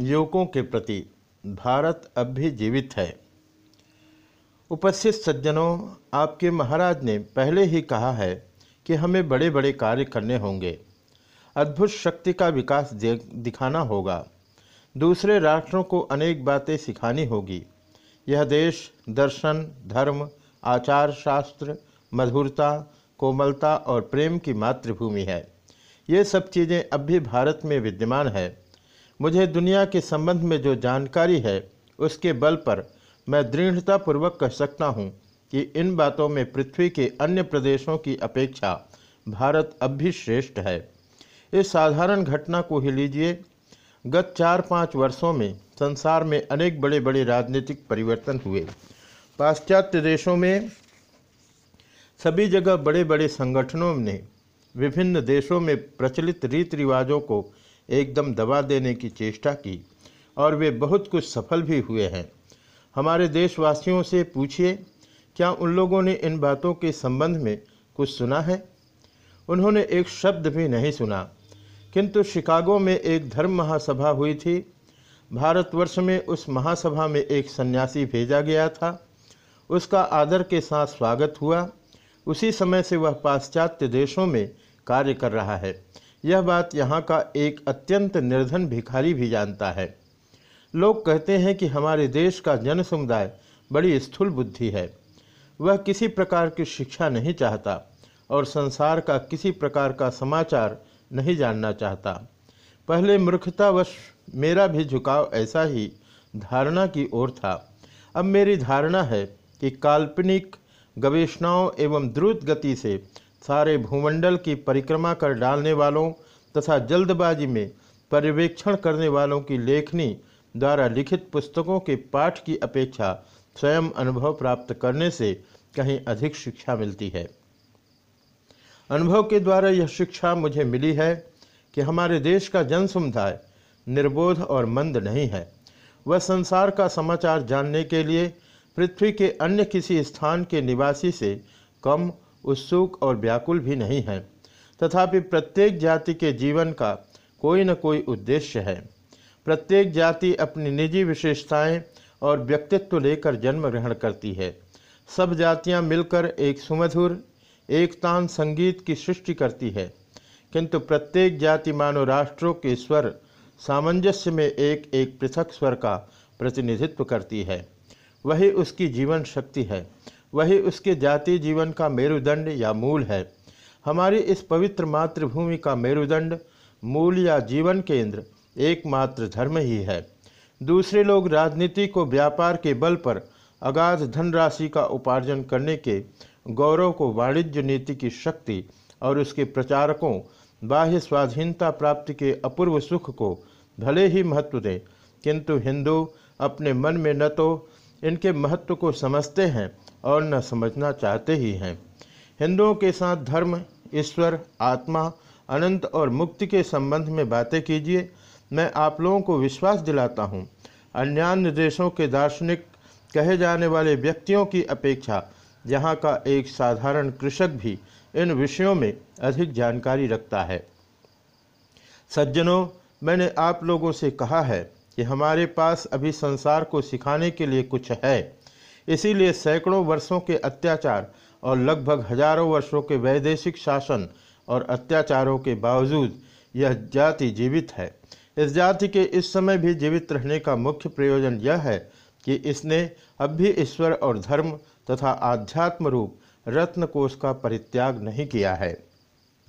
युवकों के प्रति भारत अब भी जीवित है। उपस्थित सज्जनों, आपके महाराज ने पहले ही कहा है कि हमें बड़े बड़े कार्य करने होंगे। अद्भुत शक्ति का विकास दिखाना होगा। दूसरे राष्ट्रों को अनेक बातें सिखानी होगी। यह देश दर्शन, धर्म आचार शास्त्र मधुरता, कोमलता और प्रेम की मातृभूमि है। ये सब चीज़ें अब भी भारत में विद्यमान है। मुझे दुनिया के संबंध में जो जानकारी है, उसके बल पर मैं दृढ़तापूर्वक कह सकता हूँ कि इन बातों में पृथ्वी के अन्य प्रदेशों की अपेक्षा भारत अब भी श्रेष्ठ है। इस साधारण घटना को ही लीजिए, गत चार पाँच वर्षों में संसार में अनेक बड़े बड़े राजनीतिक परिवर्तन हुए। पाश्चात्य देशों में सभी जगह बड़े बड़े संगठनों ने विभिन्न देशों में प्रचलित रीति रिवाजों को एकदम दबा देने की चेष्टा की और वे बहुत कुछ सफल भी हुए हैं। हमारे देशवासियों से पूछिए, क्या उन लोगों ने इन बातों के संबंध में कुछ सुना है? उन्होंने एक शब्द भी नहीं सुना। किंतु शिकागो में एक धर्म महासभा हुई थी। भारतवर्ष में उस महासभा में एक सन्यासी भेजा गया था। उसका आदर के साथ स्वागत हुआ। उसी समय से वह पाश्चात्य देशों में कार्य कर रहा है। यह बात यहाँ का एक अत्यंत निर्धन भिखारी भी जानता है। लोग कहते हैं कि हमारे देश का जन समुदाय बड़ी स्थूल बुद्धि है। वह किसी प्रकार की शिक्षा नहीं चाहता और संसार का किसी प्रकार का समाचार नहीं जानना चाहता। पहले मूर्खतावश मेरा भी झुकाव ऐसा ही धारणा की ओर था। अब मेरी धारणा है कि काल्पनिक गवेषणाओं एवं द्रुत गति से सारे भूमंडल की परिक्रमा कर डालने वालों तथा जल्दबाजी में पर्यवेक्षण करने वालों की लेखनी द्वारा लिखित पुस्तकों के पाठ की अपेक्षा स्वयं अनुभव प्राप्त करने से कहीं अधिक शिक्षा मिलती है। अनुभव के द्वारा यह शिक्षा मुझे मिली है कि हमारे देश का जन समुदाय निर्बोध और मंद नहीं है। वह संसार का समाचार जानने के लिए पृथ्वी के अन्य किसी स्थान के निवासी से कम उत्सुक और व्याकुल भी नहीं है। तथापि प्रत्येक जाति के जीवन का कोई न कोई उद्देश्य है। प्रत्येक जाति अपनी निजी विशेषताएँ और व्यक्तित्व लेकर जन्म ग्रहण करती है। सब जातियाँ मिलकर एक सुमधुर, एकतान संगीत की सृष्टि करती है। किंतु प्रत्येक जाति मानव राष्ट्रों के स्वर सामंजस्य में एक एक पृथक स्वर का प्रतिनिधित्व करती है। वही उसकी जीवन शक्ति है। वही उसके जाति जीवन का मेरुदंड या मूल है। हमारी इस पवित्र मातृभूमि का मेरुदंड मूल या जीवन केंद्र एकमात्र धर्म ही है। दूसरे लोग राजनीति को व्यापार के बल पर अगाध धनराशि का उपार्जन करने के गौरव को वाणिज्य नीति की शक्ति और उसके प्रचारकों बाह्य स्वाधीनता प्राप्ति के अपूर्व सुख को भले ही महत्व दें, किंतु हिंदू अपने मन में न तो इनके महत्व को समझते हैं और न समझना चाहते ही हैं। हिंदुओं के साथ धर्म, ईश्वर, आत्मा, अनंत और मुक्ति के संबंध में बातें कीजिए। मैं आप लोगों को विश्वास दिलाता हूँ। अन्य देशों के दार्शनिक कहे जाने वाले व्यक्तियों की अपेक्षा यहाँ का एक साधारण कृषक भी इन विषयों में अधिक जानकारी रखता है। सज्जनों, मैंने आप लोगों से कहा है कि हमारे पास अभी संसार को सिखाने के लिए कुछ है। इसीलिए सैकड़ों वर्षों के अत्याचार और लगभग हज़ारों वर्षों के वैदेशिक शासन और अत्याचारों के बावजूद यह जाति जीवित है। इस जाति के इस समय भी जीवित रहने का मुख्य प्रयोजन यह है कि इसने अब भी ईश्वर और धर्म तथा आध्यात्म रूप रत्नकोश का परित्याग नहीं किया है।